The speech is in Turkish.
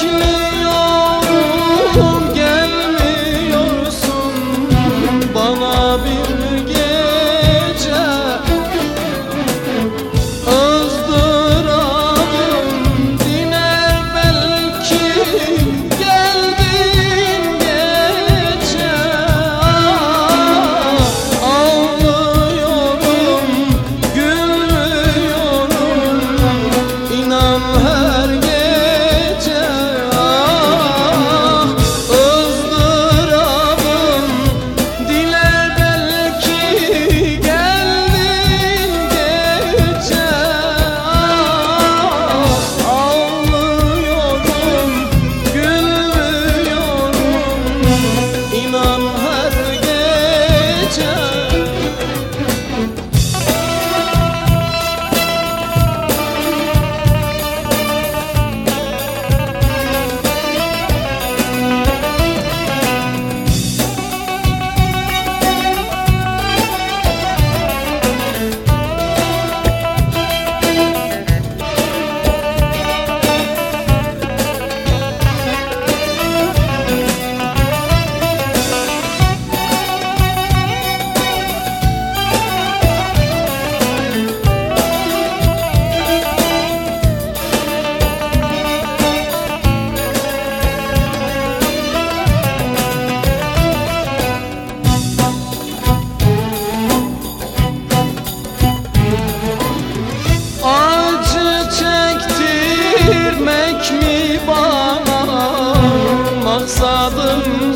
you. Yürek mi bana? Maksadım